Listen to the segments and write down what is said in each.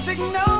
signal.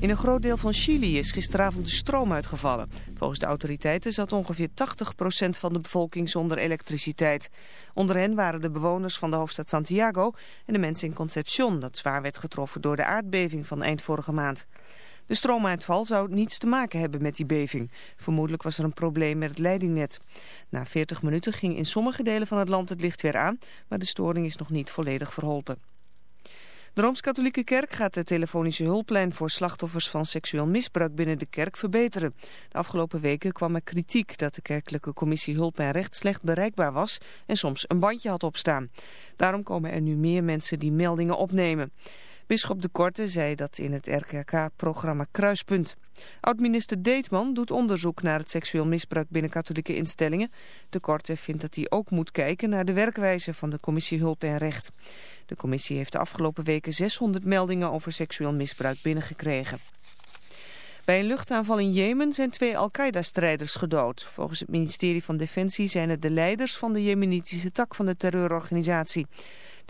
In een groot deel van Chili is gisteravond de stroom uitgevallen. Volgens de autoriteiten zat ongeveer 80% van de bevolking zonder elektriciteit. Onder hen waren de bewoners van de hoofdstad Santiago en de mensen in Concepción... dat zwaar werd getroffen door de aardbeving van eind vorige maand. De stroomuitval zou niets te maken hebben met die beving. Vermoedelijk was er een probleem met het leidingnet. Na 40 minuten ging in sommige delen van het land het licht weer aan... maar de storing is nog niet volledig verholpen. De Rooms-Katholieke Kerk gaat de telefonische hulplijn voor slachtoffers van seksueel misbruik binnen de kerk verbeteren. De afgelopen weken kwam er kritiek dat de kerkelijke commissie Hulp en Recht slecht bereikbaar was en soms een bandje had opstaan. Daarom komen er nu meer mensen die meldingen opnemen. Bisschop de Korte zei dat in het RKK-programma Kruispunt. Oud-minister Deetman doet onderzoek naar het seksueel misbruik binnen katholieke instellingen. De Korte vindt dat hij ook moet kijken naar de werkwijze van de commissie Hulp en Recht. De commissie heeft de afgelopen weken 600 meldingen over seksueel misbruik binnengekregen. Bij een luchtaanval in Jemen zijn twee Al-Qaeda-strijders gedood. Volgens het ministerie van Defensie zijn het de leiders van de jemenitische tak van de terreurorganisatie.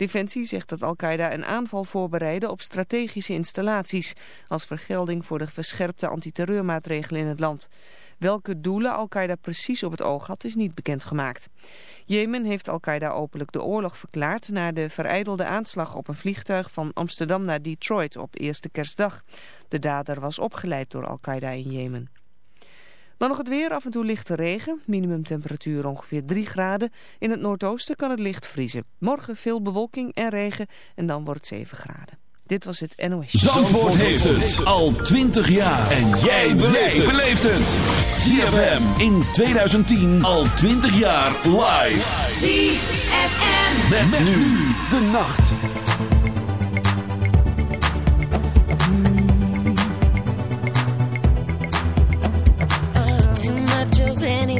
Defensie zegt dat Al-Qaeda een aanval voorbereidde op strategische installaties... als vergelding voor de verscherpte antiterreurmaatregelen in het land. Welke doelen Al-Qaeda precies op het oog had is niet bekendgemaakt. Jemen heeft Al-Qaeda openlijk de oorlog verklaard... na de vereidelde aanslag op een vliegtuig van Amsterdam naar Detroit op eerste kerstdag. De dader was opgeleid door Al-Qaeda in Jemen. Dan nog het weer, af en toe lichte regen. Minimumtemperatuur ongeveer 3 graden. In het noordoosten kan het licht vriezen. Morgen veel bewolking en regen en dan wordt het 7 graden. Dit was het NOS. Zandvoort, heeft het al 20 jaar. En jij beleeft het. ZFM in 2010 al 20 jaar live. ZFM. Met, met nu de nacht.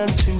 went to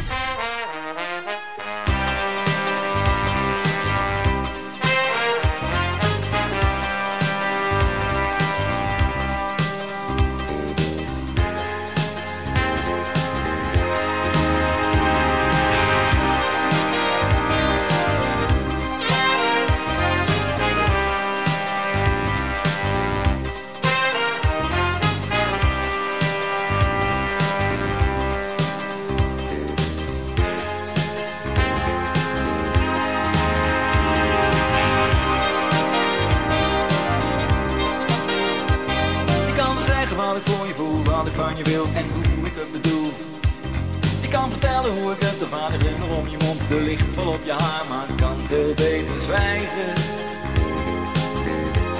zwijgen.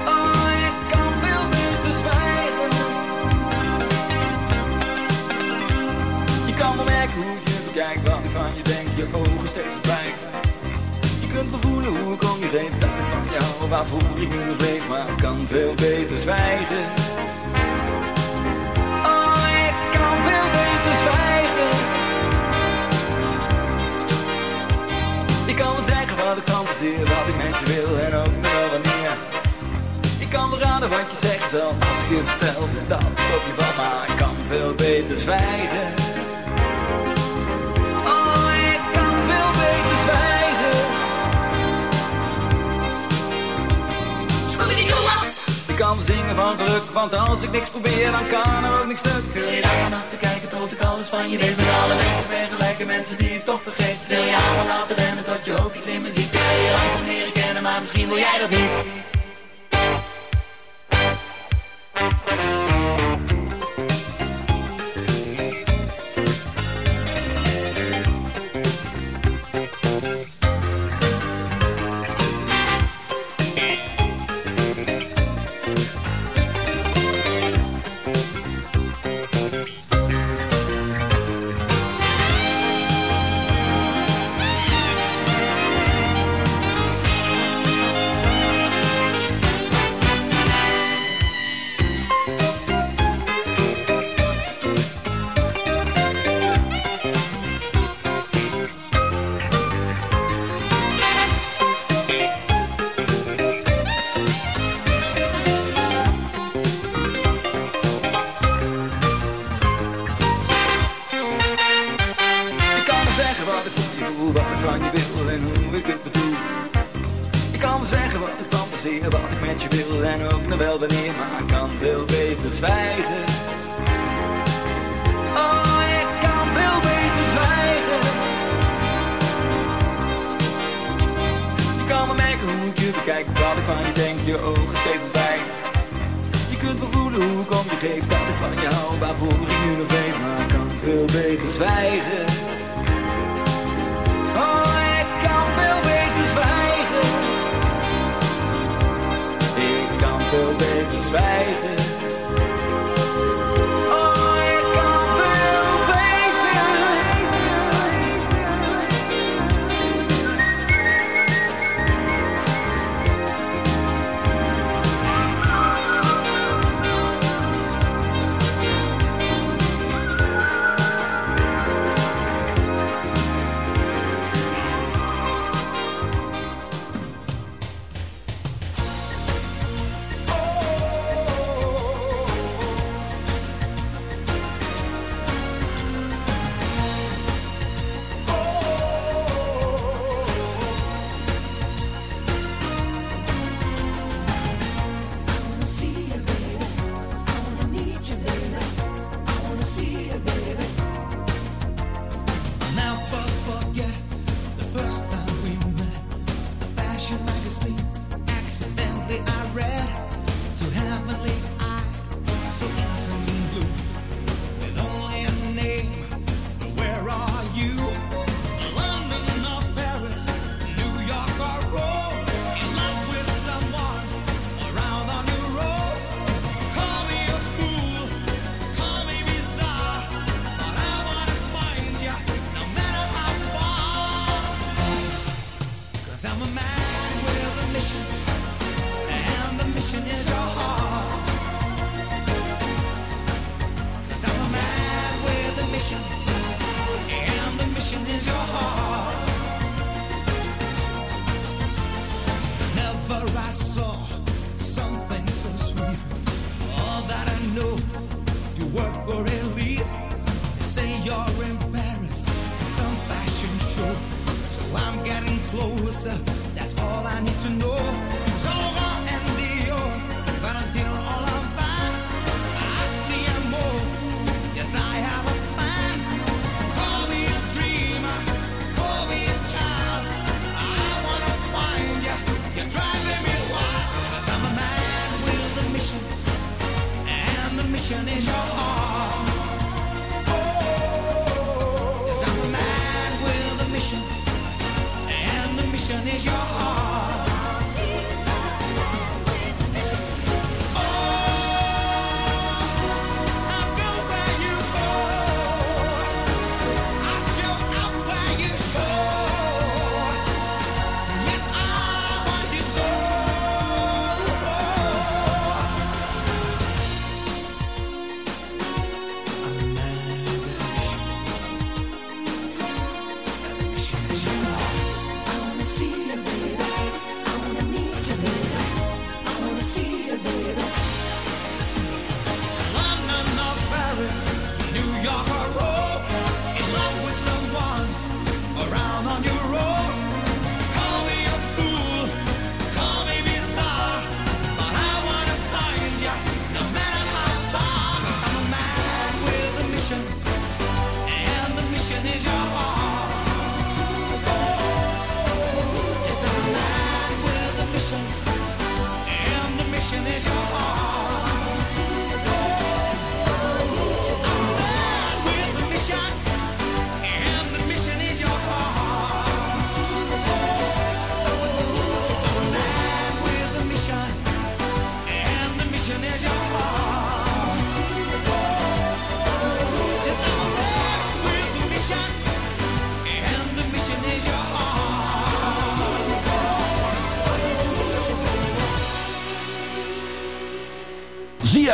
Oh, ik kan beter zwijgen. Je kan wel merken hoe je bekijkt, wat ik van je denk, je ogen steeds verdwijgen. Je kunt wel voelen hoe ik om je geef, dat ik van jou, waar voel ik nu nog leef, maar ik kan veel beter zwijgen. wat wat ik met je wil en ook nog wel wanneer. Ik kan raden wat je zegt zelf als ik je vertel dat ik op je val, maar ik kan veel beter zwijgen. Oh, ik kan veel beter zwijgen. Ik kan zingen van geluk, want als ik niks probeer, dan kan er ook niks stuk. Wil je daar te? moet ik alles van je weet, Met alle mensen ben gelijke mensen die ik toch vergeet. Wil je allemaal laten rennen tot je ook iets in me ziet. Wil je langzaam leren kennen, maar misschien wil jij dat niet.